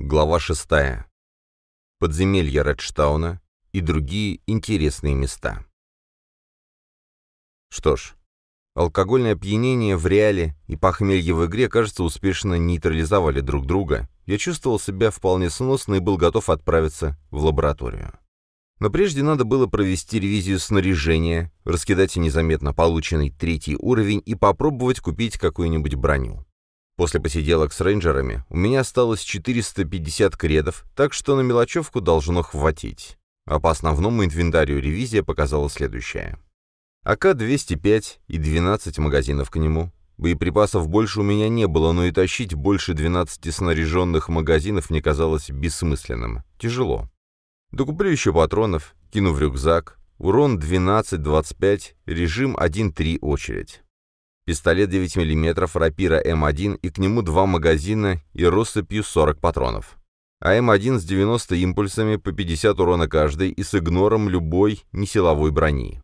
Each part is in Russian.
Глава 6. Подземелье Редштауна и другие интересные места. Что ж, алкогольное опьянение в реале и похмелье в игре, кажется, успешно нейтрализовали друг друга. Я чувствовал себя вполне сносно и был готов отправиться в лабораторию. Но прежде надо было провести ревизию снаряжения, раскидать незаметно полученный третий уровень и попробовать купить какую-нибудь броню. После посиделок с рейнджерами у меня осталось 450 кредов, так что на мелочевку должно хватить. А по основному инвентарию ревизия показала следующее. АК-205 и 12 магазинов к нему. Боеприпасов больше у меня не было, но и тащить больше 12 снаряженных магазинов мне казалось бессмысленным. Тяжело. Докуплю еще патронов, кину в рюкзак. Урон 12-25, режим 1-3 очередь пистолет 9 мм, рапира М1 и к нему два магазина и россыпью 40 патронов. А М1 с 90 импульсами по 50 урона каждый и с игнором любой несиловой брони.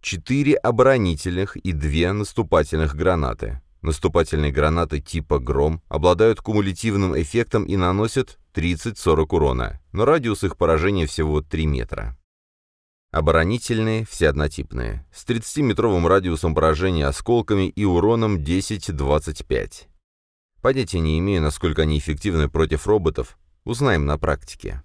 Четыре оборонительных и две наступательных гранаты. Наступательные гранаты типа «Гром» обладают кумулятивным эффектом и наносят 30-40 урона, но радиус их поражения всего 3 метра. Оборонительные, все однотипные, с 30-метровым радиусом поражения осколками и уроном 10-25. Понятия не имею, насколько они эффективны против роботов, узнаем на практике.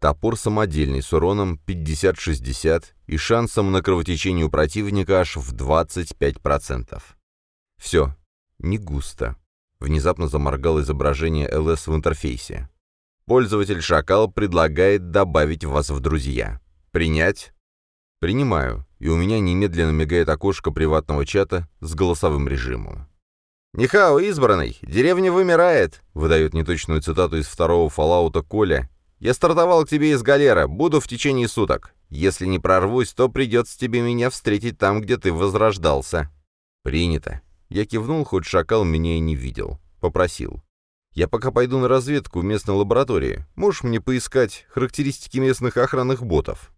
Топор самодельный с уроном 50-60 и шансом на кровотечение у противника аж в 25%. Все, не густо. Внезапно заморгало изображение ЛС в интерфейсе. Пользователь Шакал предлагает добавить вас в друзья. «Принять?» «Принимаю», и у меня немедленно мигает окошко приватного чата с голосовым режимом. «Нихао, избранный! Деревня вымирает!» — выдает неточную цитату из второго фоллаута Коля. «Я стартовал к тебе из галера, буду в течение суток. Если не прорвусь, то придется тебе меня встретить там, где ты возрождался». «Принято». Я кивнул, хоть шакал меня и не видел. Попросил. «Я пока пойду на разведку в местной лаборатории. Можешь мне поискать характеристики местных охранных ботов?»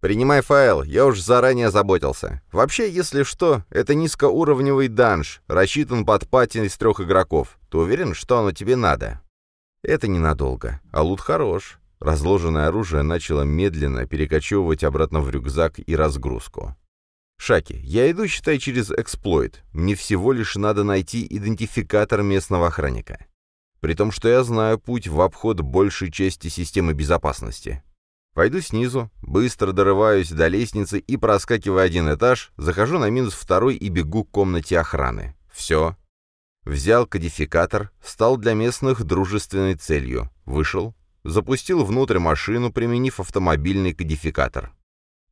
«Принимай файл, я уж заранее заботился. Вообще, если что, это низкоуровневый данж, рассчитан под пати из трех игроков. Ты уверен, что оно тебе надо?» «Это ненадолго. А лут хорош». Разложенное оружие начало медленно перекочевывать обратно в рюкзак и разгрузку. «Шаки, я иду, считай, через эксплойт. Мне всего лишь надо найти идентификатор местного охранника. При том, что я знаю путь в обход большей части системы безопасности. Пойду снизу, быстро дорываюсь до лестницы и, проскакивая один этаж, захожу на минус второй и бегу к комнате охраны. Все. Взял кодификатор, стал для местных дружественной целью. Вышел, запустил внутрь машину, применив автомобильный кодификатор.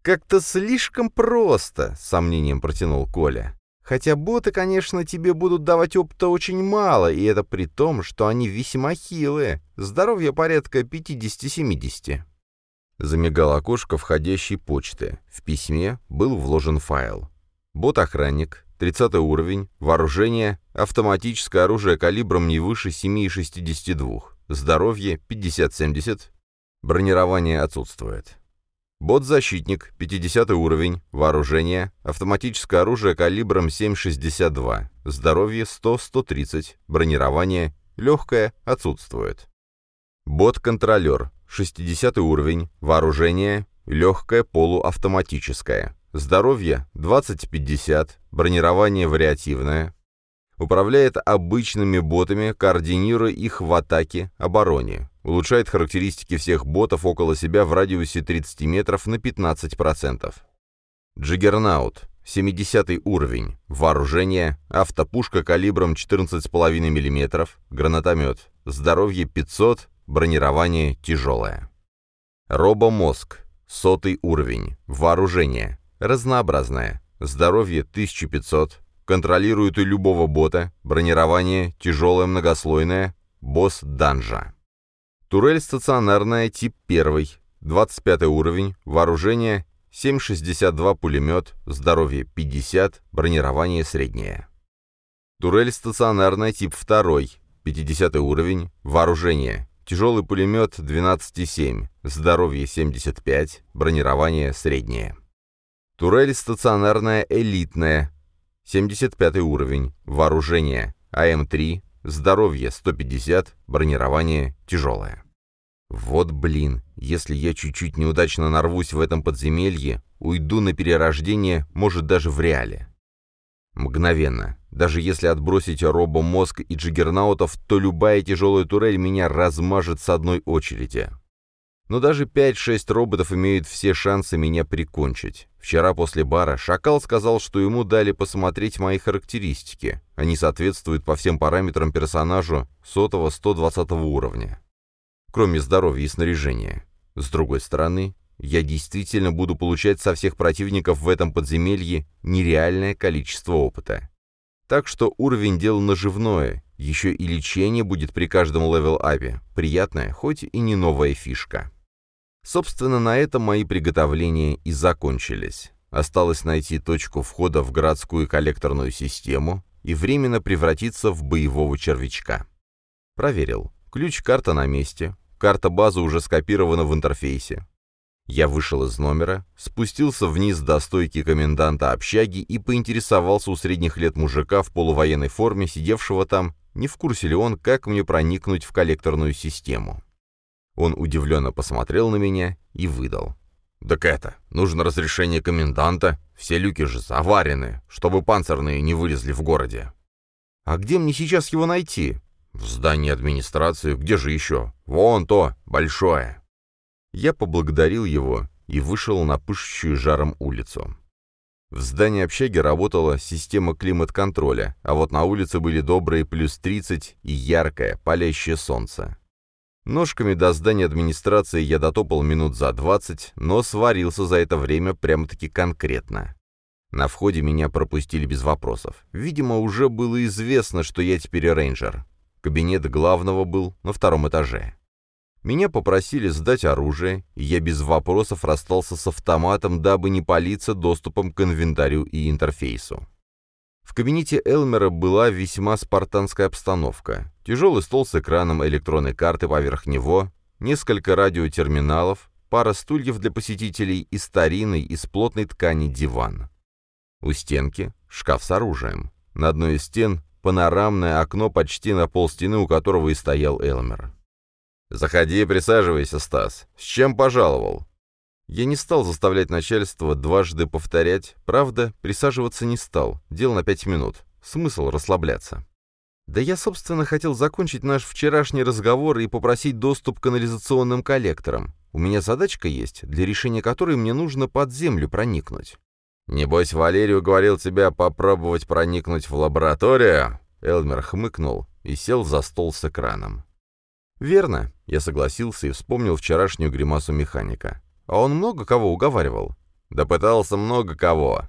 «Как-то слишком просто», — с сомнением протянул Коля. «Хотя боты, конечно, тебе будут давать опыта очень мало, и это при том, что они весьма хилые. Здоровье порядка 50-70». Замигало окошко входящей почты. В письме был вложен файл. Бот-охранник, 30 уровень, вооружение, автоматическое оружие калибром не выше 7,62, здоровье 50-70, бронирование отсутствует. Бот-защитник, 50 уровень, вооружение, автоматическое оружие калибром 7,62, здоровье 100-130, бронирование легкое отсутствует. Бот-контролер, 60 уровень, вооружение, легкое полуавтоматическое, здоровье. 20-50, бронирование вариативное, управляет обычными ботами, координируя их в атаке, обороне, улучшает характеристики всех ботов около себя в радиусе 30 метров на 15%. Джиггернаут, 70 уровень, вооружение, автопушка калибром 14,5 мм, гранатомет, здоровье 500, Бронирование тяжелое. Робомозг. Сотый уровень. Вооружение. Разнообразное. Здоровье 1500. Контролирует у любого бота. Бронирование тяжелое многослойное. Босс данжа. Турель стационарная, тип 1. 25 уровень. Вооружение 7,62 пулемет. Здоровье 50. Бронирование среднее. Турель стационарная, тип 2. 50 уровень. Вооружение Тяжелый пулемет 12,7, здоровье 75, бронирование среднее. Турель стационарная элитная, 75 уровень, вооружение АМ-3, здоровье 150, бронирование тяжелое. Вот блин, если я чуть-чуть неудачно нарвусь в этом подземелье, уйду на перерождение, может, даже в реале. Мгновенно. Даже если отбросить робомозг и джиггернаутов, то любая тяжелая турель меня размажет с одной очереди. Но даже 5-6 роботов имеют все шансы меня прикончить. Вчера после бара Шакал сказал, что ему дали посмотреть мои характеристики. Они соответствуют по всем параметрам персонажу сотого 120 уровня. Кроме здоровья и снаряжения. С другой стороны, я действительно буду получать со всех противников в этом подземелье нереальное количество опыта. Так что уровень дел наживное, еще и лечение будет при каждом level-up е. Приятная, хоть и не новая фишка. Собственно, на этом мои приготовления и закончились. Осталось найти точку входа в городскую коллекторную систему и временно превратиться в боевого червячка. Проверил. Ключ-карта на месте. Карта базы уже скопирована в интерфейсе. Я вышел из номера, спустился вниз до стойки коменданта общаги и поинтересовался у средних лет мужика в полувоенной форме, сидевшего там, не в курсе ли он, как мне проникнуть в коллекторную систему. Он удивленно посмотрел на меня и выдал. «Так это, нужно разрешение коменданта, все люки же заварены, чтобы панцирные не вылезли в городе». «А где мне сейчас его найти?» «В здании администрации, где же еще? Вон то, большое». Я поблагодарил его и вышел на пышущую жаром улицу. В здании общаги работала система климат-контроля, а вот на улице были добрые плюс 30 и яркое, палящее солнце. Ножками до здания администрации я дотопал минут за двадцать, но сварился за это время прямо-таки конкретно. На входе меня пропустили без вопросов. Видимо, уже было известно, что я теперь рейнджер. Кабинет главного был на втором этаже. Меня попросили сдать оружие, и я без вопросов расстался с автоматом, дабы не палиться доступом к инвентарю и интерфейсу. В кабинете Элмера была весьма спартанская обстановка. Тяжелый стол с экраном электронной карты поверх него, несколько радиотерминалов, пара стульев для посетителей и старинный из плотной ткани диван. У стенки шкаф с оружием. На одной из стен панорамное окно почти на полстены, у которого и стоял Элмер. «Заходи и присаживайся, Стас. С чем пожаловал?» Я не стал заставлять начальство дважды повторять, правда, присаживаться не стал, дел на пять минут. Смысл расслабляться. Да я, собственно, хотел закончить наш вчерашний разговор и попросить доступ к канализационным коллекторам. У меня задачка есть, для решения которой мне нужно под землю проникнуть. «Небось, Валерий уговорил тебя попробовать проникнуть в лабораторию?» Элмер хмыкнул и сел за стол с экраном. «Верно», — я согласился и вспомнил вчерашнюю гримасу механика. А он много кого уговаривал? Да пытался много кого.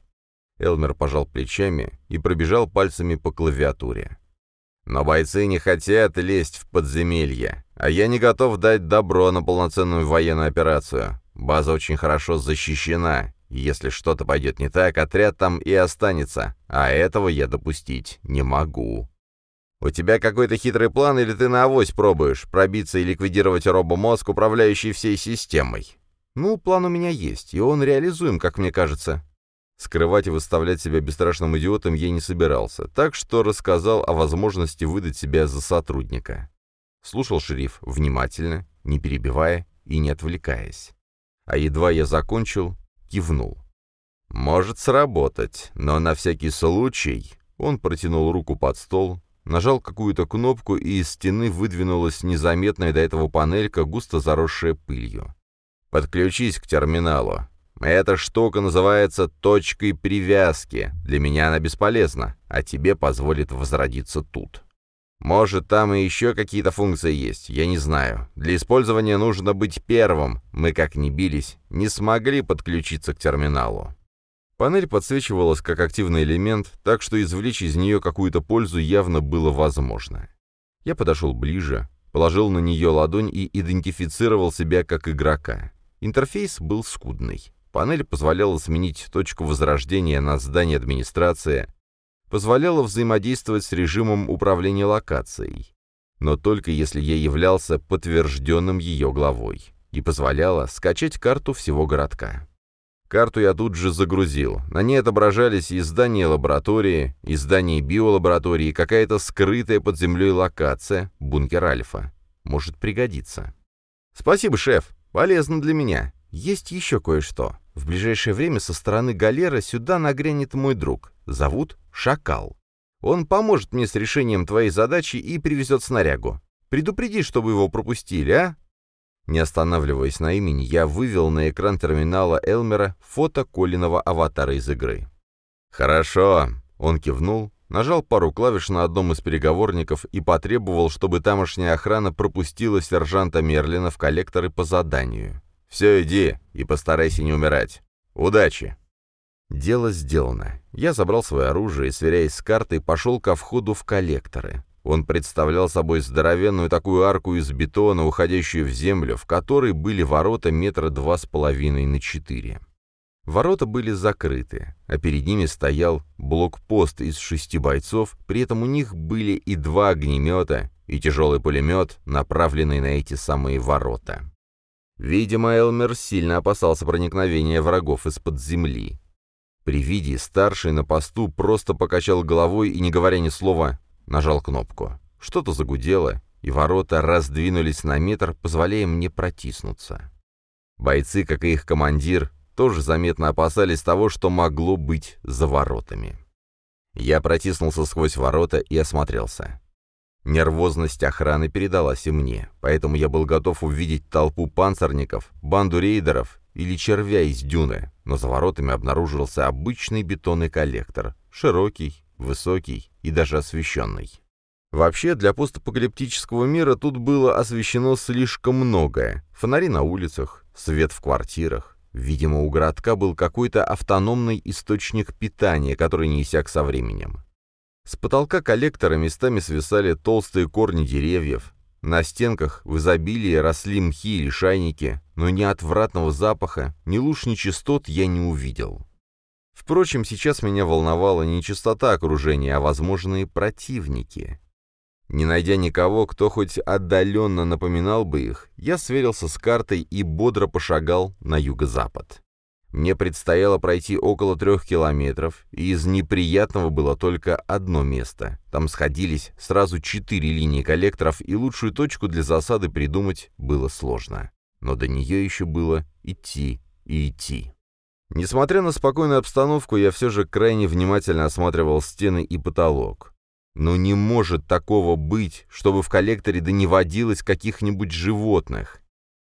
Элмер пожал плечами и пробежал пальцами по клавиатуре. Но бойцы не хотят лезть в подземелье, а я не готов дать добро на полноценную военную операцию. База очень хорошо защищена, если что-то пойдет не так, отряд там и останется, а этого я допустить не могу. У тебя какой-то хитрый план или ты на авось пробуешь пробиться и ликвидировать робомозг, управляющий всей системой? «Ну, план у меня есть, и он реализуем, как мне кажется». Скрывать и выставлять себя бесстрашным идиотом я не собирался, так что рассказал о возможности выдать себя за сотрудника. Слушал шериф внимательно, не перебивая и не отвлекаясь. А едва я закончил, кивнул. «Может сработать, но на всякий случай...» Он протянул руку под стол, нажал какую-то кнопку, и из стены выдвинулась незаметная до этого панелька, густо заросшая пылью. Подключись к терминалу. Эта штука называется точкой привязки. Для меня она бесполезна, а тебе позволит возродиться тут. Может, там и еще какие-то функции есть, я не знаю. Для использования нужно быть первым. Мы, как ни бились, не смогли подключиться к терминалу. Панель подсвечивалась как активный элемент, так что извлечь из нее какую-то пользу явно было возможно. Я подошел ближе, положил на нее ладонь и идентифицировал себя как игрока. Интерфейс был скудный. Панель позволяла сменить точку возрождения на здании администрации, позволяла взаимодействовать с режимом управления локацией, но только если я являлся подтвержденным ее главой, и позволяла скачать карту всего городка. Карту я тут же загрузил. На ней отображались и здания лаборатории, и здания биолаборатории, какая-то скрытая под землей локация, бункер Альфа. Может пригодиться. «Спасибо, шеф. Полезно для меня. Есть еще кое-что. В ближайшее время со стороны галера сюда нагрянет мой друг. Зовут Шакал. Он поможет мне с решением твоей задачи и привезет снарягу. Предупреди, чтобы его пропустили, а?» Не останавливаясь на имени, я вывел на экран терминала Элмера фото Колиного аватара из игры. «Хорошо», — он кивнул, нажал пару клавиш на одном из переговорников и потребовал, чтобы тамошняя охрана пропустила сержанта Мерлина в коллекторы по заданию. «Все, иди и постарайся не умирать. Удачи!» Дело сделано. Я забрал свое оружие и, сверяясь с картой, пошел ко входу в коллекторы. Он представлял собой здоровенную такую арку из бетона, уходящую в землю, в которой были ворота метра два с половиной на четыре. Ворота были закрыты, а перед ними стоял блокпост из шести бойцов, при этом у них были и два огнемета, и тяжелый пулемет, направленный на эти самые ворота. Видимо, Элмер сильно опасался проникновения врагов из-под земли. При виде старший на посту просто покачал головой и, не говоря ни слова, нажал кнопку. Что-то загудело, и ворота раздвинулись на метр, позволяя мне протиснуться. Бойцы, как и их командир, тоже заметно опасались того, что могло быть за воротами. Я протиснулся сквозь ворота и осмотрелся. Нервозность охраны передалась и мне, поэтому я был готов увидеть толпу панцирников, банду рейдеров или червя из дюны, но за воротами обнаружился обычный бетонный коллектор, широкий, высокий и даже освещенный. Вообще, для постапокалиптического мира тут было освещено слишком многое. Фонари на улицах, свет в квартирах. Видимо, у городка был какой-то автономный источник питания, который не иссяк со временем. С потолка коллектора местами свисали толстые корни деревьев. На стенках в изобилии росли мхи или шайники, но ни отвратного запаха, ни луж нечистот я не увидел. Впрочем, сейчас меня волновала не чистота окружения, а возможные противники. Не найдя никого, кто хоть отдаленно напоминал бы их, я сверился с картой и бодро пошагал на юго-запад. Мне предстояло пройти около трех километров, и из неприятного было только одно место. Там сходились сразу четыре линии коллекторов, и лучшую точку для засады придумать было сложно. Но до нее еще было идти и идти. Несмотря на спокойную обстановку, я все же крайне внимательно осматривал стены и потолок. Но не может такого быть, чтобы в коллекторе да не водилось каких-нибудь животных.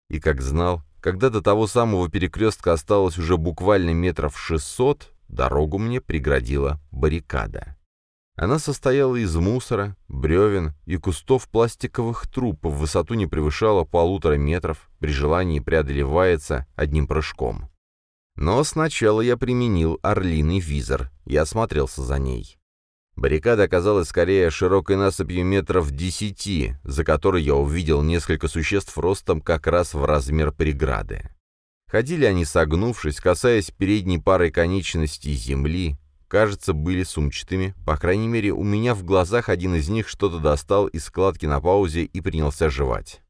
И как знал, когда до того самого перекрестка осталось уже буквально метров шестьсот, дорогу мне преградила баррикада. Она состояла из мусора, бревен и кустов пластиковых труб, в высоту не превышала полутора метров, при желании преодолевается одним прыжком. Но сначала я применил орлиный визор и осмотрелся за ней. Баррикада оказалась скорее широкой насыпью метров десяти, за которой я увидел несколько существ ростом как раз в размер преграды. Ходили они согнувшись, касаясь передней парой конечностей земли, кажется, были сумчатыми, по крайней мере, у меня в глазах один из них что-то достал из складки на паузе и принялся жевать.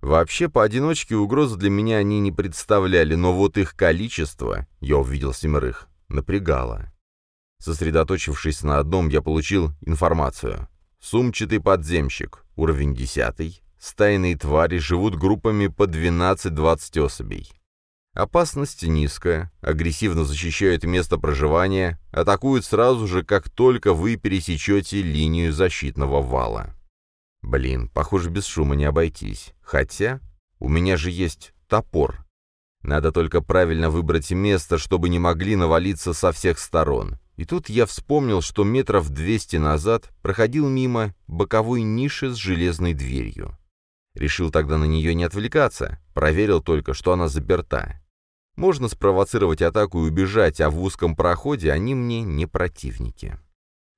Вообще, поодиночке угрозы для меня они не представляли, но вот их количество, я увидел семерых, напрягало. Сосредоточившись на одном, я получил информацию. Сумчатый подземщик, уровень 10. Стайные твари живут группами по 12-20 особей. Опасность низкая, агрессивно защищают место проживания, атакуют сразу же, как только вы пересечете линию защитного вала. Блин, похоже, без шума не обойтись. Хотя, у меня же есть топор. Надо только правильно выбрать место, чтобы не могли навалиться со всех сторон. И тут я вспомнил, что метров двести назад проходил мимо боковой ниши с железной дверью. Решил тогда на нее не отвлекаться, проверил только, что она заперта. Можно спровоцировать атаку и убежать, а в узком проходе они мне не противники.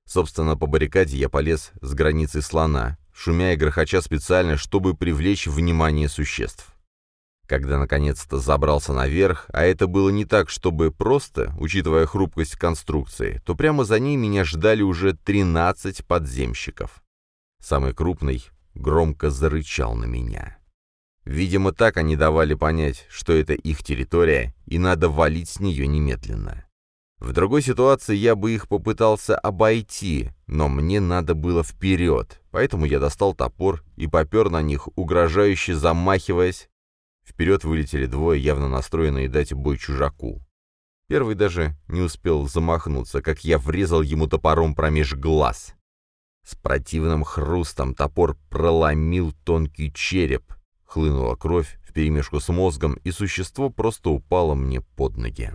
Собственно, по баррикаде я полез с границы слона, шумя и грохоча специально, чтобы привлечь внимание существ. Когда наконец-то забрался наверх, а это было не так, чтобы просто, учитывая хрупкость конструкции, то прямо за ней меня ждали уже 13 подземщиков. Самый крупный громко зарычал на меня. Видимо, так они давали понять, что это их территория, и надо валить с нее немедленно. В другой ситуации я бы их попытался обойти, но мне надо было вперед, поэтому я достал топор и попер на них, угрожающе замахиваясь, Вперед вылетели двое, явно настроенные дать бой чужаку. Первый даже не успел замахнуться, как я врезал ему топором промеж глаз. С противным хрустом топор проломил тонкий череп. Хлынула кровь вперемешку с мозгом, и существо просто упало мне под ноги.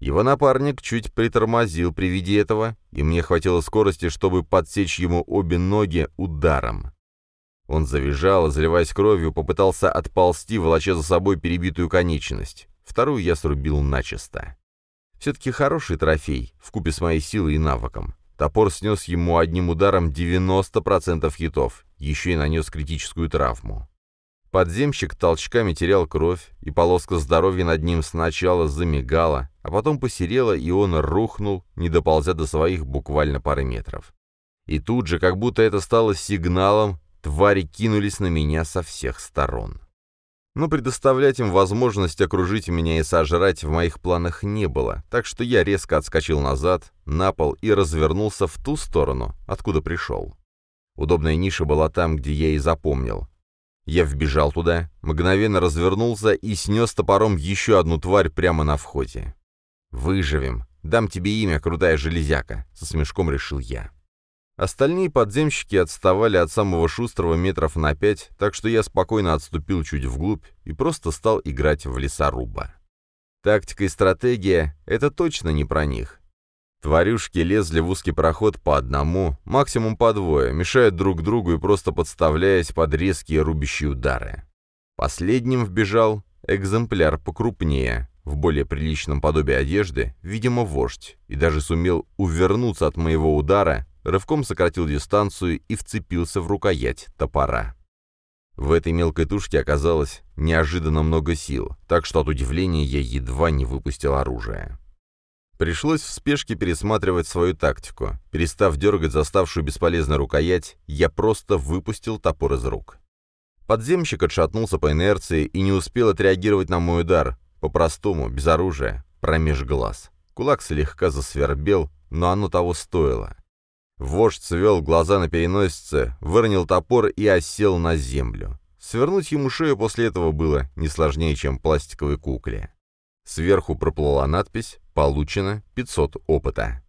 Его напарник чуть притормозил при виде этого, и мне хватило скорости, чтобы подсечь ему обе ноги ударом. Он завизжал, заливаясь кровью, попытался отползти, волоча за собой перебитую конечность. Вторую я срубил начисто. Все-таки хороший трофей, вкупе с моей силой и навыком. Топор снес ему одним ударом 90% хитов, еще и нанес критическую травму. Подземщик толчками терял кровь, и полоска здоровья над ним сначала замигала, а потом посерела, и он рухнул, не доползя до своих буквально пары метров. И тут же, как будто это стало сигналом, твари кинулись на меня со всех сторон. Но предоставлять им возможность окружить меня и сожрать в моих планах не было, так что я резко отскочил назад, на пол и развернулся в ту сторону, откуда пришел. Удобная ниша была там, где я и запомнил. Я вбежал туда, мгновенно развернулся и снес топором еще одну тварь прямо на входе. «Выживем. Дам тебе имя, крутая железяка», — со смешком решил я. Остальные подземщики отставали от самого шустрого метров на пять, так что я спокойно отступил чуть вглубь и просто стал играть в лесоруба. Тактика и стратегия — это точно не про них. Тварюшки лезли в узкий проход по одному, максимум по двое, мешают друг другу и просто подставляясь под резкие рубящие удары. Последним вбежал экземпляр покрупнее, в более приличном подобии одежды, видимо, вождь, и даже сумел увернуться от моего удара, рывком сократил дистанцию и вцепился в рукоять топора. В этой мелкой тушке оказалось неожиданно много сил, так что от удивления я едва не выпустил оружие. Пришлось в спешке пересматривать свою тактику. Перестав дергать заставшую бесполезной рукоять, я просто выпустил топор из рук. Подземщик отшатнулся по инерции и не успел отреагировать на мой удар, по-простому, без оружия, промеж глаз. Кулак слегка засвербел, но оно того стоило. Вождь свел глаза на переносице, выронил топор и осел на землю. Свернуть ему шею после этого было не сложнее, чем пластиковой кукле. Сверху проплыла надпись «Получено 500 опыта».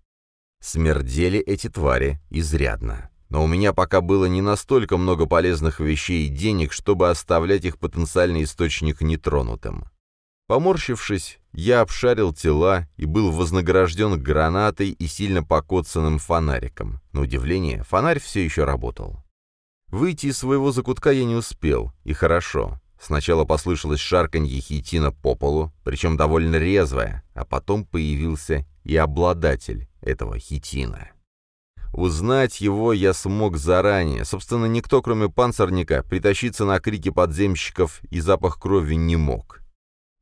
Смердели эти твари изрядно. Но у меня пока было не настолько много полезных вещей и денег, чтобы оставлять их потенциальный источник нетронутым. Поморщившись, я обшарил тела и был вознагражден гранатой и сильно покоцанным фонариком. На удивление, фонарь все еще работал. Выйти из своего закутка я не успел, и хорошо. Сначала послышалось шарканье хитина по полу, причем довольно резвое, а потом появился и обладатель этого хитина. Узнать его я смог заранее. Собственно, никто, кроме панцирника, притащиться на крики подземщиков и запах крови не мог.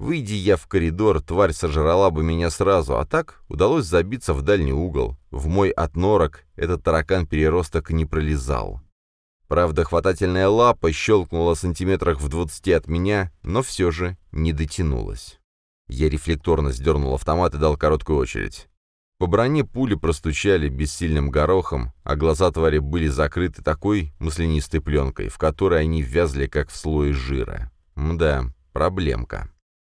Выйди я в коридор, тварь сожрала бы меня сразу, а так удалось забиться в дальний угол. В мой отнорок этот таракан-переросток не пролезал. Правда, хватательная лапа щелкнула сантиметрах в двадцати от меня, но все же не дотянулась. Я рефлекторно сдернул автомат и дал короткую очередь. По броне пули простучали бессильным горохом, а глаза твари были закрыты такой маслянистой пленкой, в которой они ввязли, как в слое жира. Мда, проблемка.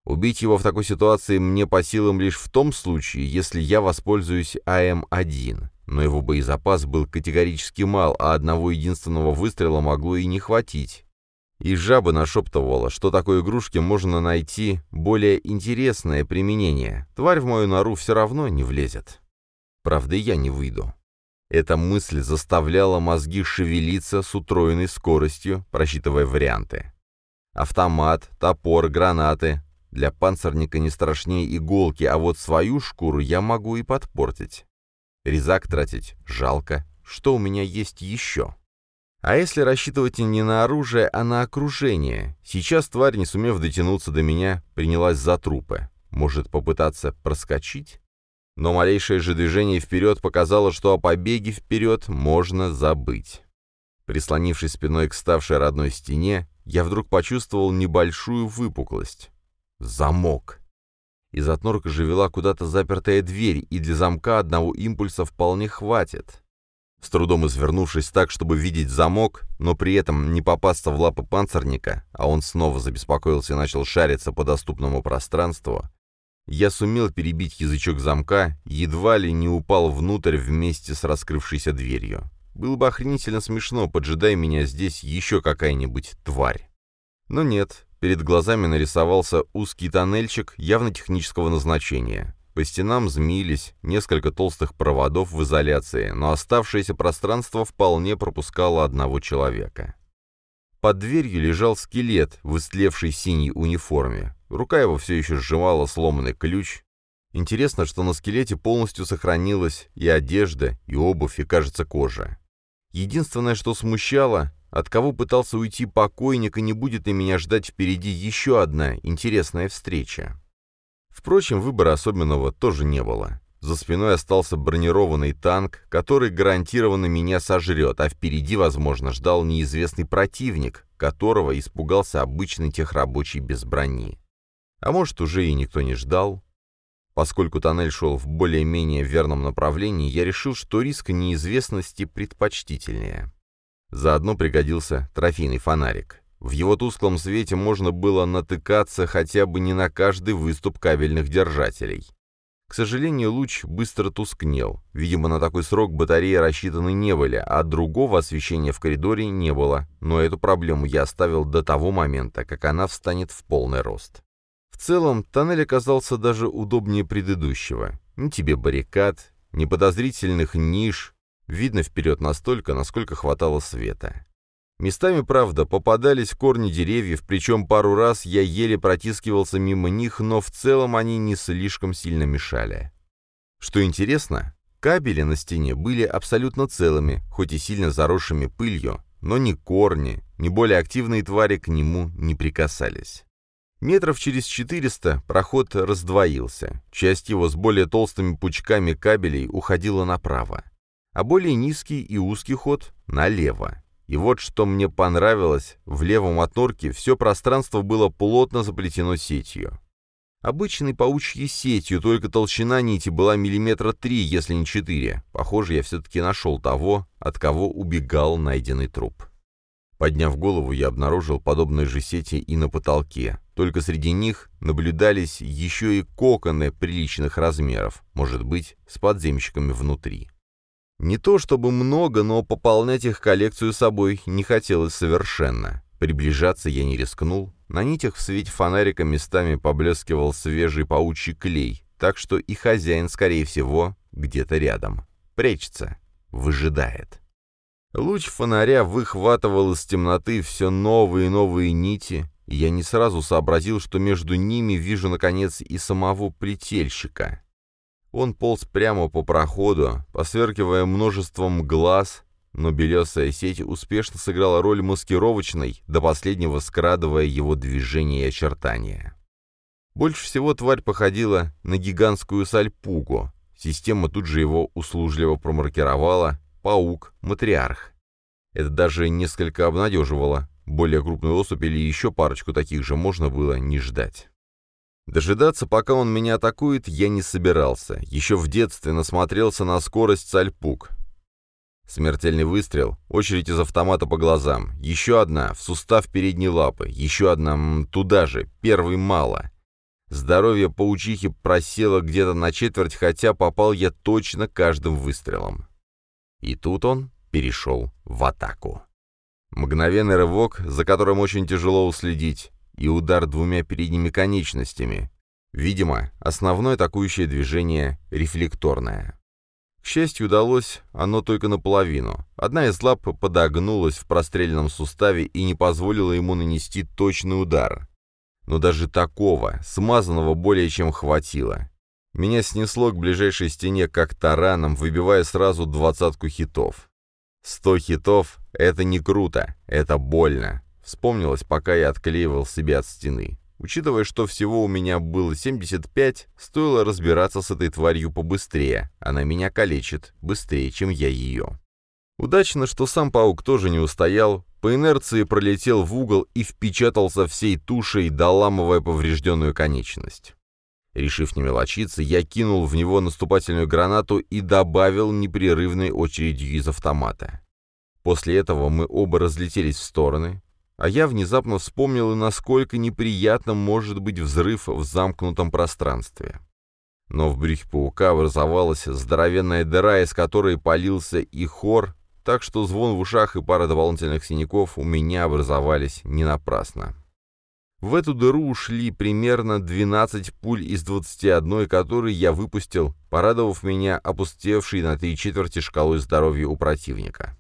Убить его в такой ситуации мне по силам лишь в том случае, если я воспользуюсь АМ-1. Но его боезапас был категорически мал, а одного единственного выстрела могло и не хватить. И жаба нашептывала, что такой игрушке можно найти более интересное применение. Тварь в мою нору все равно не влезет. Правда, я не выйду. Эта мысль заставляла мозги шевелиться с утроенной скоростью, просчитывая варианты. Автомат, топор, гранаты, для панцирника не страшнее иголки, а вот свою шкуру я могу и подпортить. Резак тратить жалко. Что у меня есть еще? А если рассчитывать не на оружие, а на окружение? Сейчас тварь, не сумев дотянуться до меня, принялась за трупы. Может попытаться проскочить? Но малейшее же движение вперед показало, что о побеге вперед можно забыть. Прислонившись спиной к ставшей родной стене, я вдруг почувствовал небольшую выпуклость. Замок. Из отнорка же вела куда-то запертая дверь, и для замка одного импульса вполне хватит. С трудом извернувшись так, чтобы видеть замок, но при этом не попасться в лапы панцирника, а он снова забеспокоился и начал шариться по доступному пространству, я сумел перебить язычок замка, едва ли не упал внутрь вместе с раскрывшейся дверью. Было бы охренительно смешно, поджидая меня здесь еще какая-нибудь тварь. Но нет, перед глазами нарисовался узкий тоннельчик явно технического назначения. По стенам змеились несколько толстых проводов в изоляции, но оставшееся пространство вполне пропускало одного человека. Под дверью лежал скелет в истлевшей синей униформе. Рука его все еще сжимала сломанный ключ. Интересно, что на скелете полностью сохранилась и одежда, и обувь, и, кажется, кожа. Единственное, что смущало, от кого пытался уйти покойник, и не будет ли меня ждать впереди еще одна интересная встреча. Впрочем, выбора особенного тоже не было. За спиной остался бронированный танк, который гарантированно меня сожрет, а впереди, возможно, ждал неизвестный противник, которого испугался обычный техрабочий без брони. А может, уже и никто не ждал. Поскольку тоннель шел в более-менее верном направлении, я решил, что риск неизвестности предпочтительнее. Заодно пригодился трофейный фонарик. В его тусклом свете можно было натыкаться хотя бы не на каждый выступ кабельных держателей. К сожалению, луч быстро тускнел. Видимо, на такой срок батареи рассчитаны не были, а другого освещения в коридоре не было, но эту проблему я оставил до того момента, как она встанет в полный рост. В целом, тоннель оказался даже удобнее предыдущего. Ни тебе баррикад, ни подозрительных ниш, видно вперед настолько, насколько хватало света. Местами, правда, попадались корни деревьев, причем пару раз я еле протискивался мимо них, но в целом они не слишком сильно мешали. Что интересно, кабели на стене были абсолютно целыми, хоть и сильно заросшими пылью, но ни корни, ни более активные твари к нему не прикасались. Метров через 400 проход раздвоился, часть его с более толстыми пучками кабелей уходила направо, а более низкий и узкий ход — налево. И вот что мне понравилось, в левом от норки все пространство было плотно заплетено сетью. Обычной паучьей сетью, только толщина нити была миллиметра три, если не четыре. Похоже, я все-таки нашел того, от кого убегал найденный труп. Подняв голову, я обнаружил подобные же сети и на потолке. Только среди них наблюдались еще и коконы приличных размеров, может быть, с подземщиками внутри. Не то чтобы много, но пополнять их коллекцию собой не хотелось совершенно. Приближаться я не рискнул. На нитях в свете фонарика местами поблескивал свежий паучий клей, так что и хозяин, скорее всего, где-то рядом. Прячется, выжидает. Луч фонаря выхватывал из темноты все новые и новые нити, и я не сразу сообразил, что между ними вижу, наконец, и самого плетельщика. Он полз прямо по проходу, посверкивая множеством глаз, но белесая сеть успешно сыграла роль маскировочной, до последнего скрадывая его движения и очертания. Больше всего тварь походила на гигантскую сальпугу. Система тут же его услужливо промаркировала «Паук-матриарх». Это даже несколько обнадеживало. Более крупную особь или еще парочку таких же можно было не ждать. Дожидаться, пока он меня атакует, я не собирался. Еще в детстве насмотрелся на скорость сальпук. Смертельный выстрел, очередь из автомата по глазам, еще одна, в сустав передней лапы, еще одна, м, туда же, первый мало. Здоровье паучихи просело где-то на четверть, хотя попал я точно каждым выстрелом. И тут он перешел в атаку. Мгновенный рывок, за которым очень тяжело уследить, и удар двумя передними конечностями. Видимо, основное атакующее движение рефлекторное. К счастью, удалось оно только наполовину. Одна из лап подогнулась в простреленном суставе и не позволила ему нанести точный удар. Но даже такого, смазанного более чем хватило. Меня снесло к ближайшей стене как тараном, выбивая сразу двадцатку хитов. Сто хитов — это не круто, это больно. Вспомнилось, пока я отклеивал себя от стены. Учитывая, что всего у меня было 75, стоило разбираться с этой тварью побыстрее. Она меня калечит быстрее, чем я ее. Удачно, что сам паук тоже не устоял, по инерции пролетел в угол и впечатался всей тушей, доламывая поврежденную конечность. Решив не мелочиться, я кинул в него наступательную гранату и добавил непрерывной очередью из автомата. После этого мы оба разлетелись в стороны, а я внезапно вспомнил, насколько неприятным может быть взрыв в замкнутом пространстве. Но в брюхе паука образовалась здоровенная дыра, из которой полился и хор, так что звон в ушах и пара дополнительных синяков у меня образовались не напрасно. В эту дыру ушли примерно 12 пуль из 21, которые я выпустил, порадовав меня опустевшей на три четверти шкалой здоровья у противника.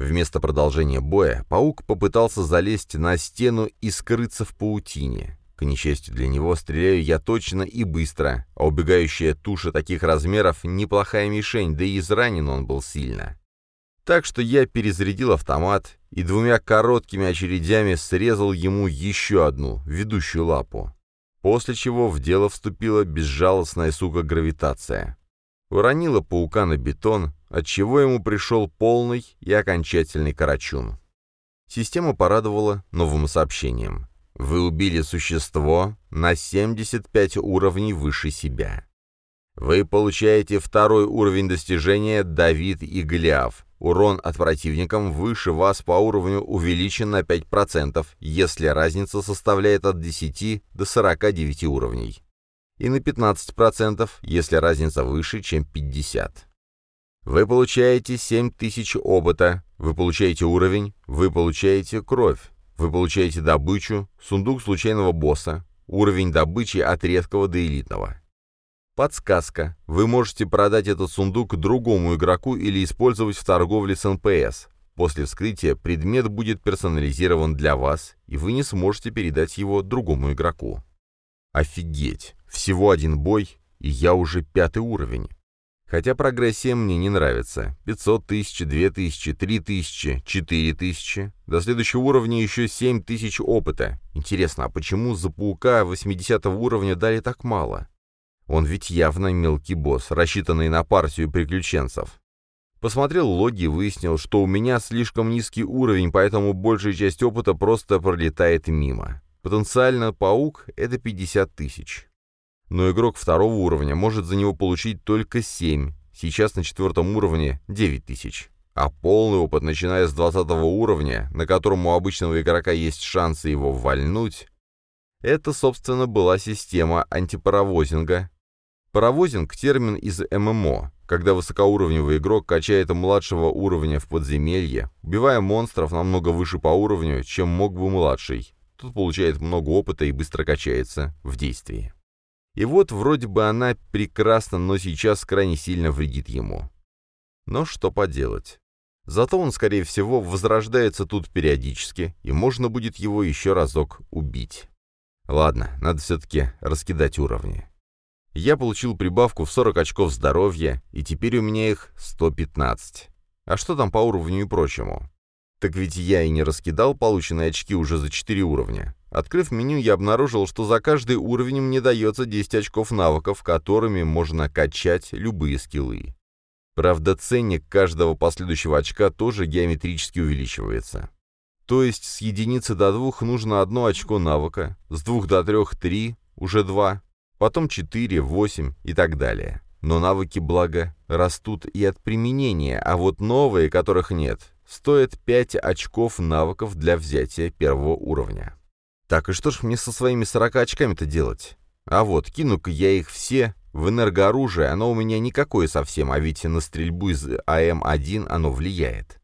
Вместо продолжения боя паук попытался залезть на стену и скрыться в паутине. К несчастью для него, стреляю я точно и быстро, а убегающая туша таких размеров — неплохая мишень, да и изранен он был сильно. Так что я перезарядил автомат и двумя короткими очередями срезал ему еще одну, ведущую лапу. После чего в дело вступила безжалостная сука гравитация. Уронила паука на бетон, отчего ему пришел полный и окончательный карачун. Система порадовала новым сообщением. Вы убили существо на 75 уровней выше себя. Вы получаете второй уровень достижения Давид и Голиаф. Урон от противникам выше вас по уровню увеличен на 5%, если разница составляет от 10 до 49 уровней. И на 15%, если разница выше, чем 50. Вы получаете 7000 опыта, вы получаете уровень, вы получаете кровь, вы получаете добычу, сундук случайного босса, уровень добычи от редкого до элитного. Подсказка. Вы можете продать этот сундук другому игроку или использовать в торговле с НПС. После вскрытия предмет будет персонализирован для вас, и вы не сможете передать его другому игроку. Офигеть! Всего один бой, и я уже пятый уровень. Хотя прогрессия мне не нравится. 500 тысяч, 2000, 3000, 4000. До следующего уровня еще 7000 опыта. Интересно, а почему за паука 80 уровня дали так мало? Он ведь явно мелкий босс, рассчитанный на партию приключенцев. Посмотрел логи и выяснил, что у меня слишком низкий уровень, поэтому большая часть опыта просто пролетает мимо. Потенциально паук — это 50 тысяч но игрок второго уровня может за него получить только 7, сейчас на четвертом уровне 9000. А полный опыт, начиная с 20 уровня, на котором у обычного игрока есть шансы его вальнуть, это, собственно, была система антипаровозинга. Паровозинг – термин из ММО, когда высокоуровневый игрок качает младшего уровня в подземелье, убивая монстров намного выше по уровню, чем мог бы младший. Тут получает много опыта и быстро качается в действии. И вот вроде бы она прекрасна, но сейчас крайне сильно вредит ему. Но что поделать. Зато он, скорее всего, возрождается тут периодически, и можно будет его еще разок убить. Ладно, надо все-таки раскидать уровни. Я получил прибавку в 40 очков здоровья, и теперь у меня их 115. А что там по уровню и прочему? Так ведь я и не раскидал полученные очки уже за 4 уровня. Открыв меню, я обнаружил, что за каждый уровень мне дается 10 очков навыков, которыми можно качать любые скиллы. Правда, ценник каждого последующего очка тоже геометрически увеличивается. То есть с единицы до двух нужно одно очко навыка, с двух до трех — три, уже два, потом четыре, восемь и так далее. Но навыки, благо, растут и от применения, а вот новые, которых нет, стоят 5 очков навыков для взятия первого уровня. Так, и что ж мне со своими 40 очками-то делать? А вот, кину-ка я их все в энергооружие, оно у меня никакое совсем, а ведь на стрельбу из АМ-1 оно влияет.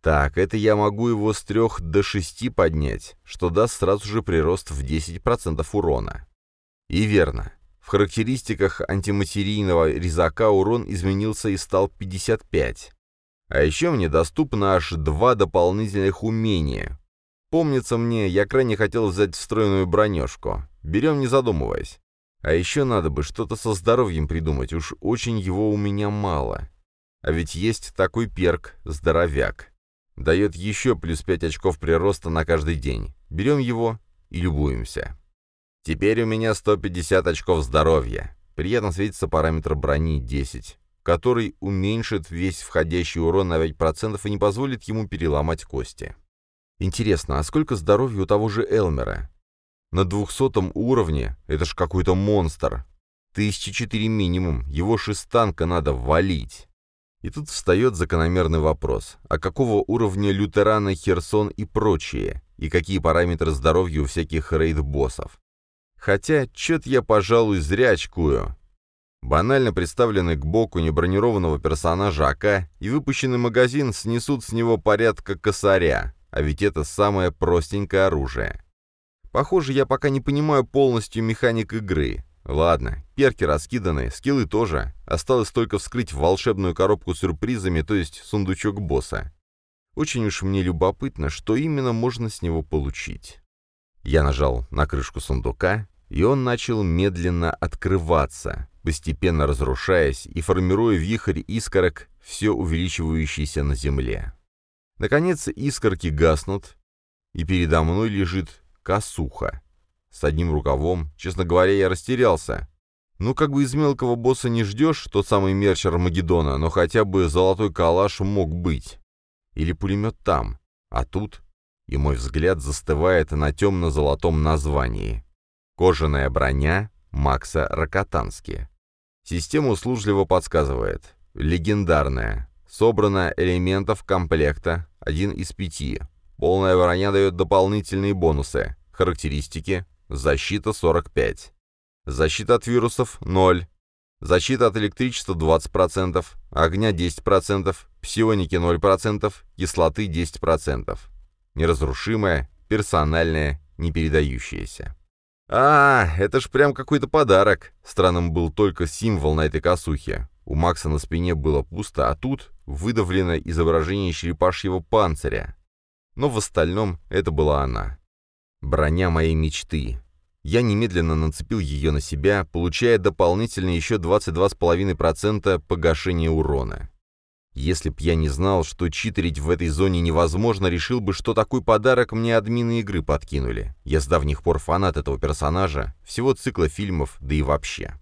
Так, это я могу его с 3 до 6 поднять, что даст сразу же прирост в 10% урона. И верно. В характеристиках антиматерийного резака урон изменился и стал 55. А еще мне доступно аж два дополнительных умения. Помнится мне, я крайне хотел взять встроенную бронежку. Берем не задумываясь. А еще надо бы что-то со здоровьем придумать, уж очень его у меня мало. А ведь есть такой перк «Здоровяк». Дает еще плюс 5 очков прироста на каждый день. Берем его и любуемся. Теперь у меня 150 очков здоровья. Приятно светится параметр брони 10 который уменьшит весь входящий урон на 5% и не позволит ему переломать кости. Интересно, а сколько здоровья у того же Элмера? На двухсотом уровне это ж какой-то монстр. Тысячи четыре минимум, его шестанка надо валить. И тут встает закономерный вопрос, а какого уровня лютерана Херсон и прочие, и какие параметры здоровья у всяких рейд-боссов. Хотя, чё-то я, пожалуй, зря очкую. Банально представленный к боку небронированного персонажа АК и выпущенный магазин снесут с него порядка косаря, а ведь это самое простенькое оружие. Похоже, я пока не понимаю полностью механик игры. Ладно, перки раскиданы, скиллы тоже. Осталось только вскрыть волшебную коробку с сюрпризами, то есть сундучок босса. Очень уж мне любопытно, что именно можно с него получить. Я нажал на крышку сундука, и он начал медленно открываться, постепенно разрушаясь и формируя вихрь искорок, все увеличивающийся на земле. Наконец искорки гаснут, и передо мной лежит косуха. С одним рукавом, честно говоря, я растерялся. Ну, как бы из мелкого босса не ждешь тот самый мерч Армагеддона, но хотя бы золотой калаш мог быть. Или пулемет там. А тут... И мой взгляд застывает на темно-золотом названии. Кожаная броня Макса Рокотански. Система услужливо подсказывает. Легендарная. Собрана элементов комплекта, один из пяти. Полная броня дает дополнительные бонусы. Характеристики. Защита 45. Защита от вирусов 0. Защита от электричества 20%, огня 10%, псионики 0%, кислоты 10%. Неразрушимая, персональная, непередающаяся. «А, это ж прям какой-то подарок!» Странным был только символ на этой косухе. У Макса на спине было пусто, а тут выдавлено изображение черепашьего панциря. Но в остальном это была она. Броня моей мечты. Я немедленно нацепил ее на себя, получая дополнительно еще 22,5% погашения урона. Если б я не знал, что читерить в этой зоне невозможно, решил бы, что такой подарок мне админы игры подкинули. Я с давних пор фанат этого персонажа, всего цикла фильмов, да и вообще.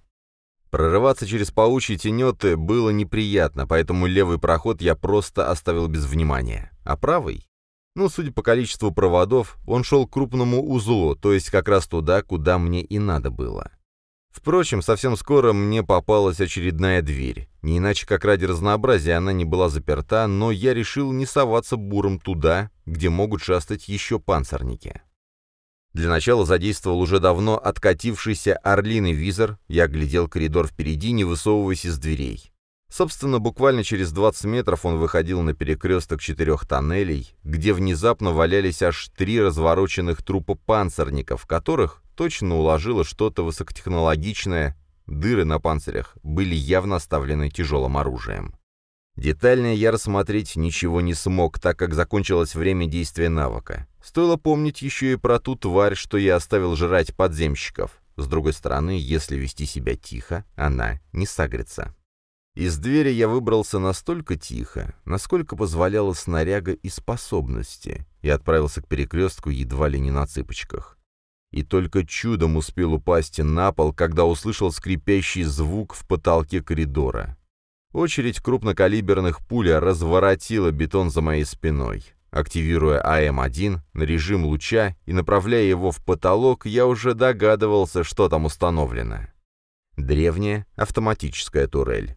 Прорываться через паучьи тенеты было неприятно, поэтому левый проход я просто оставил без внимания. А правый? Ну, судя по количеству проводов, он шел к крупному узлу, то есть как раз туда, куда мне и надо было. Впрочем, совсем скоро мне попалась очередная дверь. Не иначе как ради разнообразия она не была заперта, но я решил не соваться буром туда, где могут шастать еще панцирники. Для начала задействовал уже давно откатившийся орлиный визор, я глядел коридор впереди, не высовываясь из дверей. Собственно, буквально через 20 метров он выходил на перекресток четырех тоннелей, где внезапно валялись аж три развороченных трупа панцирников, которых точно уложило что-то высокотехнологичное, дыры на панцирях были явно оставлены тяжелым оружием. Детально я рассмотреть ничего не смог, так как закончилось время действия навыка. Стоило помнить еще и про ту тварь, что я оставил жрать подземщиков. С другой стороны, если вести себя тихо, она не сагрится. Из двери я выбрался настолько тихо, насколько позволяла снаряга и способности, и отправился к перекрестку едва ли не на цыпочках. И только чудом успел упасть на пол, когда услышал скрипящий звук в потолке коридора. Очередь крупнокалиберных пуль разворотила бетон за моей спиной. Активируя АМ-1 на режим луча и направляя его в потолок, я уже догадывался, что там установлено. Древняя автоматическая турель.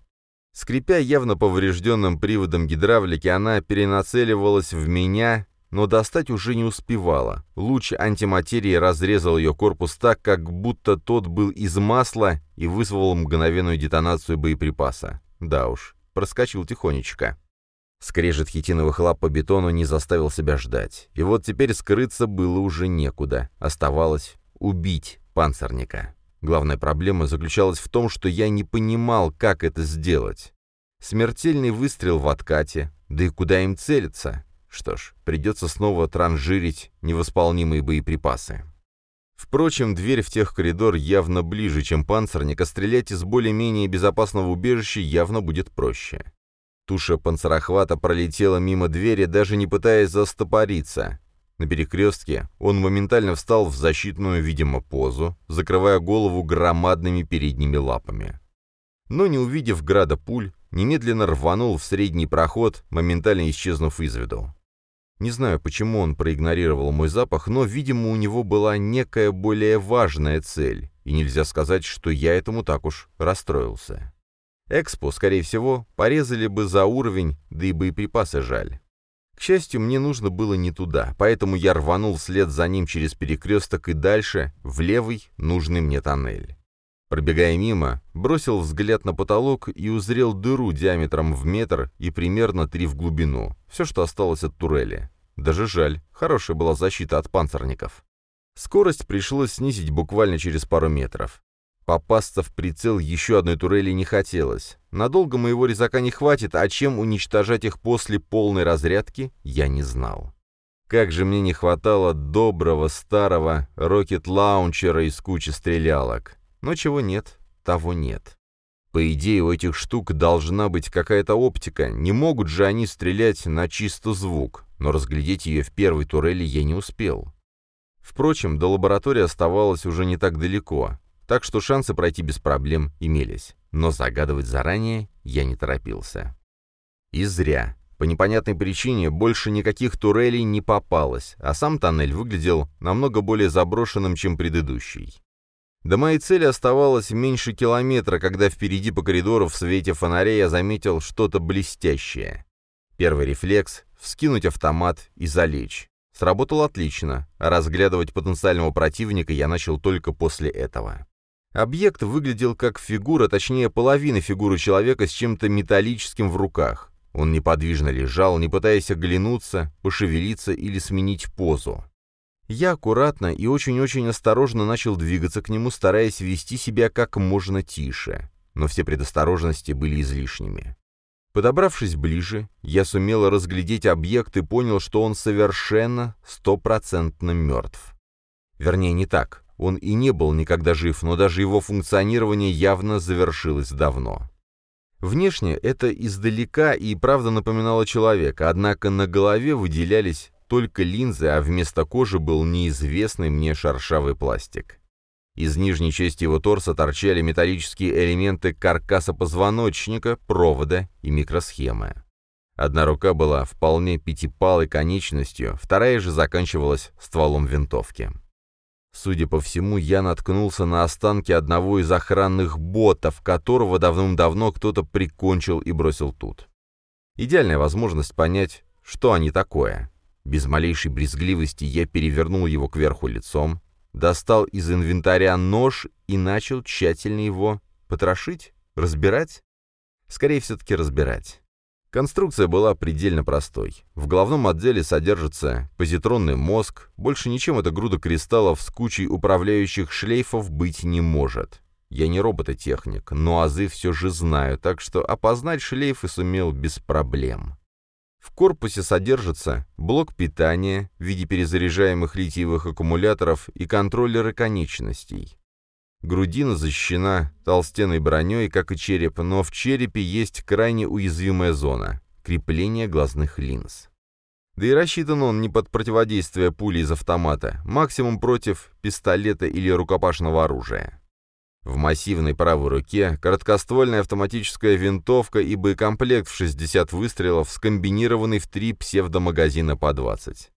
Скрипя явно поврежденным приводом гидравлики, она перенацеливалась в меня, но достать уже не успевала. Луч антиматерии разрезал ее корпус так, как будто тот был из масла и вызвал мгновенную детонацию боеприпаса. Да уж, проскочил тихонечко. Скрежет хитиновых лап по бетону не заставил себя ждать. И вот теперь скрыться было уже некуда. Оставалось убить панцирника. Главная проблема заключалась в том, что я не понимал, как это сделать. Смертельный выстрел в откате, да и куда им целиться? Что ж, придется снова транжирить невосполнимые боеприпасы. Впрочем, дверь в тех коридор явно ближе, чем панцирник, а стрелять из более-менее безопасного убежища явно будет проще. Туша панцирохвата пролетела мимо двери, даже не пытаясь застопориться. На перекрестке он моментально встал в защитную, видимо, позу, закрывая голову громадными передними лапами. Но не увидев града пуль, немедленно рванул в средний проход, моментально исчезнув из виду. Не знаю, почему он проигнорировал мой запах, но, видимо, у него была некая более важная цель, и нельзя сказать, что я этому так уж расстроился. Экспо, скорее всего, порезали бы за уровень, да и боеприпасы жаль. К счастью, мне нужно было не туда, поэтому я рванул вслед за ним через перекресток и дальше, в левый, нужный мне тоннель. Пробегая мимо, бросил взгляд на потолок и узрел дыру диаметром в метр и примерно три в глубину. Все, что осталось от турели. Даже жаль, хорошая была защита от панцирников. Скорость пришлось снизить буквально через пару метров. Попасться в прицел еще одной турели не хотелось. Надолго моего резака не хватит, а чем уничтожать их после полной разрядки, я не знал. Как же мне не хватало доброго старого рокет-лаунчера из кучи стрелялок. Но чего нет, того нет. По идее, у этих штук должна быть какая-то оптика, не могут же они стрелять на чисто звук, но разглядеть ее в первой турели я не успел. Впрочем, до лаборатории оставалось уже не так далеко, так что шансы пройти без проблем имелись, но загадывать заранее я не торопился. И зря. По непонятной причине больше никаких турелей не попалось, а сам тоннель выглядел намного более заброшенным, чем предыдущий. До моей цели оставалось меньше километра, когда впереди по коридору в свете фонаря я заметил что-то блестящее. Первый рефлекс — вскинуть автомат и залечь. Сработал отлично, а разглядывать потенциального противника я начал только после этого. Объект выглядел как фигура, точнее половина фигуры человека с чем-то металлическим в руках. Он неподвижно лежал, не пытаясь оглянуться, пошевелиться или сменить позу. Я аккуратно и очень-очень осторожно начал двигаться к нему, стараясь вести себя как можно тише. Но все предосторожности были излишними. Подобравшись ближе, я сумел разглядеть объект и понял, что он совершенно стопроцентно мертв. Вернее, не так. Он и не был никогда жив, но даже его функционирование явно завершилось давно. Внешне это издалека и правда напоминало человека, однако на голове выделялись только линзы, а вместо кожи был неизвестный мне шершавый пластик. Из нижней части его торса торчали металлические элементы каркаса позвоночника, провода и микросхемы. Одна рука была вполне пятипалой конечностью, вторая же заканчивалась стволом винтовки. Судя по всему, я наткнулся на останки одного из охранных ботов, которого давным-давно кто-то прикончил и бросил тут. Идеальная возможность понять, что они такое. Без малейшей брезгливости я перевернул его кверху лицом, достал из инвентаря нож и начал тщательно его потрошить, разбирать. Скорее все-таки разбирать. Конструкция была предельно простой. В головном отделе содержится позитронный мозг, больше ничем эта груда кристаллов с кучей управляющих шлейфов быть не может. Я не робототехник, но азы все же знаю, так что опознать шлейфы сумел без проблем. В корпусе содержится блок питания в виде перезаряжаемых литиевых аккумуляторов и контроллеры конечностей. Грудина защищена толстенной броней, как и череп, но в черепе есть крайне уязвимая зона — крепление глазных линз. Да и рассчитан он не под противодействие пули из автомата, максимум против пистолета или рукопашного оружия. В массивной правой руке короткоствольная автоматическая винтовка и боекомплект в 60 выстрелов, скомбинированный в три псевдомагазина по 20.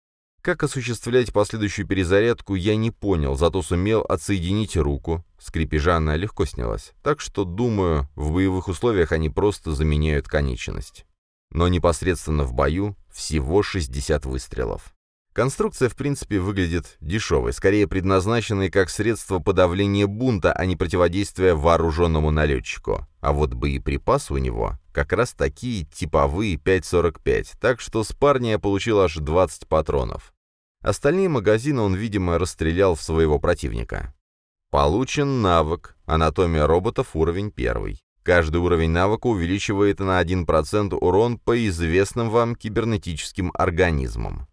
Как осуществлять последующую перезарядку, я не понял, зато сумел отсоединить руку. С крепежа она легко снялась, так что, думаю, в боевых условиях они просто заменяют конечность. Но непосредственно в бою всего 60 выстрелов. Конструкция, в принципе, выглядит дешевой, скорее предназначенной как средство подавления бунта, а не противодействия вооруженному налетчику. А вот боеприпасы у него как раз такие типовые 5.45, так что с парня я получил аж 20 патронов. Остальные магазины он, видимо, расстрелял в своего противника. Получен навык «Анатомия роботов» уровень 1. Каждый уровень навыка увеличивает на 1% урон по известным вам кибернетическим организмам.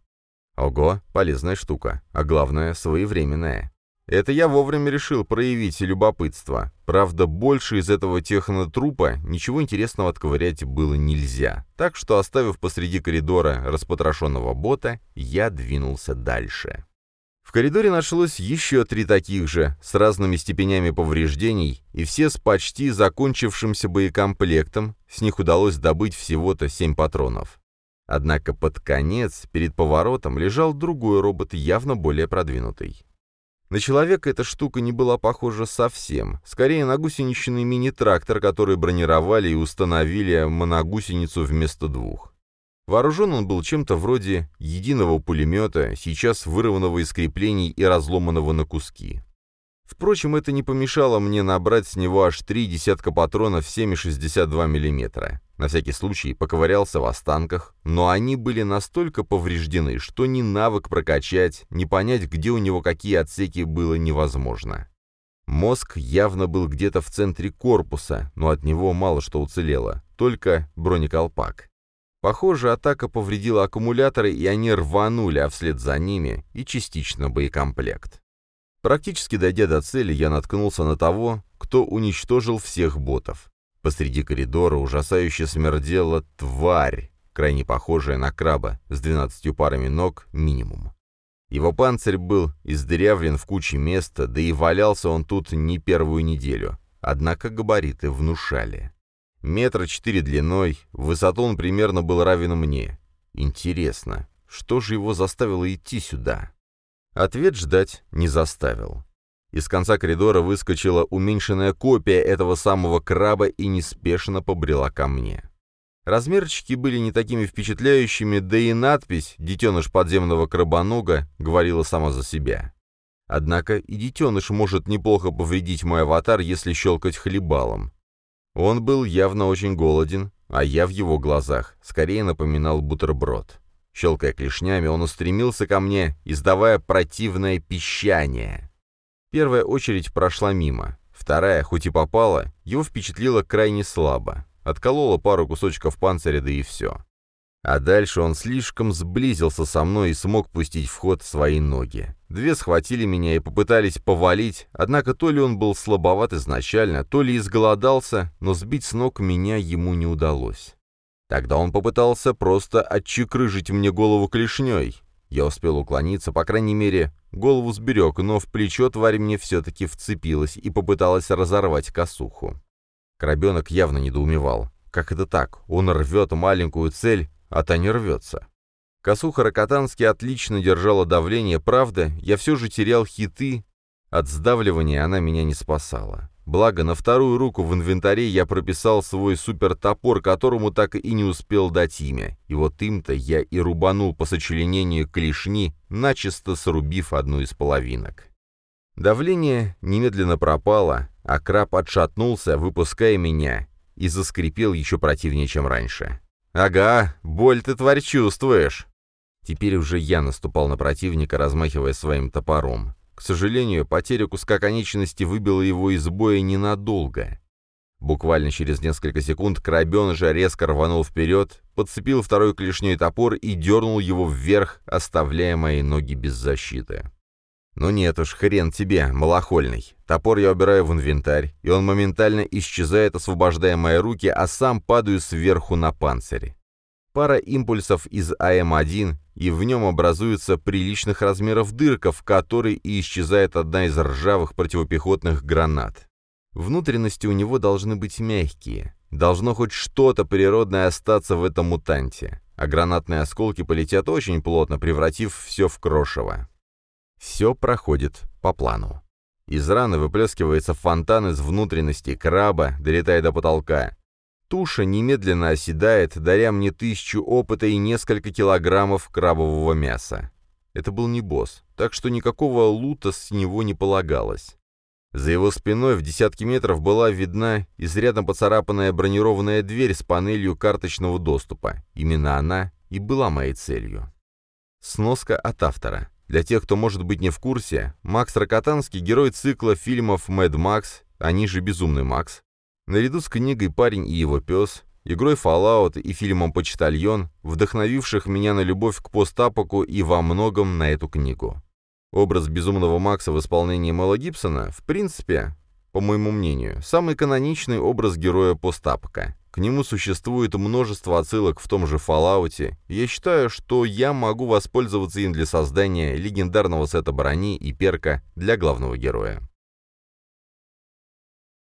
Ого, полезная штука, а главное, своевременная. Это я вовремя решил проявить любопытство. Правда, больше из этого технотрупа ничего интересного отковырять было нельзя. Так что, оставив посреди коридора распотрошенного бота, я двинулся дальше. В коридоре нашлось еще три таких же, с разными степенями повреждений, и все с почти закончившимся боекомплектом, с них удалось добыть всего-то семь патронов. Однако под конец, перед поворотом, лежал другой робот, явно более продвинутый. На человека эта штука не была похожа совсем. Скорее на гусеничный мини-трактор, который бронировали и установили моногусеницу вместо двух. Вооружен он был чем-то вроде единого пулемета, сейчас вырванного из креплений и разломанного на куски. Впрочем, это не помешало мне набрать с него аж три десятка патронов 7,62 мм. На всякий случай поковырялся в останках, но они были настолько повреждены, что ни навык прокачать, ни понять, где у него какие отсеки, было невозможно. Мозг явно был где-то в центре корпуса, но от него мало что уцелело, только бронеколпак. Похоже, атака повредила аккумуляторы, и они рванули, а вслед за ними и частично боекомплект. Практически дойдя до цели, я наткнулся на того, кто уничтожил всех ботов. Посреди коридора ужасающе смердела тварь, крайне похожая на краба, с двенадцатью парами ног минимум. Его панцирь был издырявлен в куче места, да и валялся он тут не первую неделю. Однако габариты внушали. Метра четыре длиной, в высоту он примерно был равен мне. Интересно, что же его заставило идти сюда? Ответ ждать не заставил. Из конца коридора выскочила уменьшенная копия этого самого краба и неспешно побрела ко мне. Размерчики были не такими впечатляющими, да и надпись «Детеныш подземного крабонога» говорила сама за себя. Однако и детеныш может неплохо повредить мой аватар, если щелкать хлебалом. Он был явно очень голоден, а я в его глазах скорее напоминал бутерброд. Щелкая клешнями, он устремился ко мне, издавая противное пищание. Первая очередь прошла мимо. Вторая, хоть и попала, его впечатлила крайне слабо. Отколола пару кусочков панциря, да и все. А дальше он слишком сблизился со мной и смог пустить в ход свои ноги. Две схватили меня и попытались повалить, однако то ли он был слабоват изначально, то ли изголодался, но сбить с ног меня ему не удалось. Тогда он попытался просто отчекрыжить мне голову клешней. Я успел уклониться, по крайней мере, голову сберег, но в плечо тварь мне все-таки вцепилась и попыталась разорвать косуху. Крабенок явно недоумевал. Как это так? Он рвет маленькую цель, а та не рвется. Косуха Рокотански отлично держала давление, правда, я все же терял хиты. От сдавливания она меня не спасала. Благо, на вторую руку в инвентаре я прописал свой супертопор, которому так и не успел дать имя. И вот им-то я и рубанул по сочленению клешни, начисто срубив одну из половинок. Давление немедленно пропало, а краб отшатнулся, выпуская меня, и заскрипел еще противнее, чем раньше. «Ага, боль ты, тварь, чувствуешь!» Теперь уже я наступал на противника, размахивая своим топором. К сожалению, потеря куска конечности выбила его из боя ненадолго. Буквально через несколько секунд крабеныша резко рванул вперед, подцепил второй клешней топор и дернул его вверх, оставляя мои ноги без защиты. «Ну нет уж, хрен тебе, малохольный. Топор я убираю в инвентарь, и он моментально исчезает, освобождая мои руки, а сам падаю сверху на панцирь. Пара импульсов из АМ-1, и в нем образуется приличных размеров дырка, в которой и исчезает одна из ржавых противопехотных гранат. Внутренности у него должны быть мягкие. Должно хоть что-то природное остаться в этом мутанте. А гранатные осколки полетят очень плотно, превратив все в крошево. Все проходит по плану. Из раны выплескивается фонтан из внутренности краба, долетая до потолка. Туша немедленно оседает, даря мне тысячу опыта и несколько килограммов крабового мяса. Это был не босс, так что никакого лута с него не полагалось. За его спиной в десятки метров была видна изрядно поцарапанная бронированная дверь с панелью карточного доступа. Именно она и была моей целью. Сноска от автора. Для тех, кто может быть не в курсе, Макс Рокотанский – герой цикла фильмов «Мэд Макс», они же «Безумный Макс», Наряду с книгой «Парень и его пес», игрой Fallout и фильмом «Почтальон», вдохновивших меня на любовь к постапоку и во многом на эту книгу. Образ безумного Макса в исполнении Мэла Гибсона, в принципе, по моему мнению, самый каноничный образ героя постапока. К нему существует множество отсылок в том же Fallout, я считаю, что я могу воспользоваться им для создания легендарного сета брони и перка для главного героя.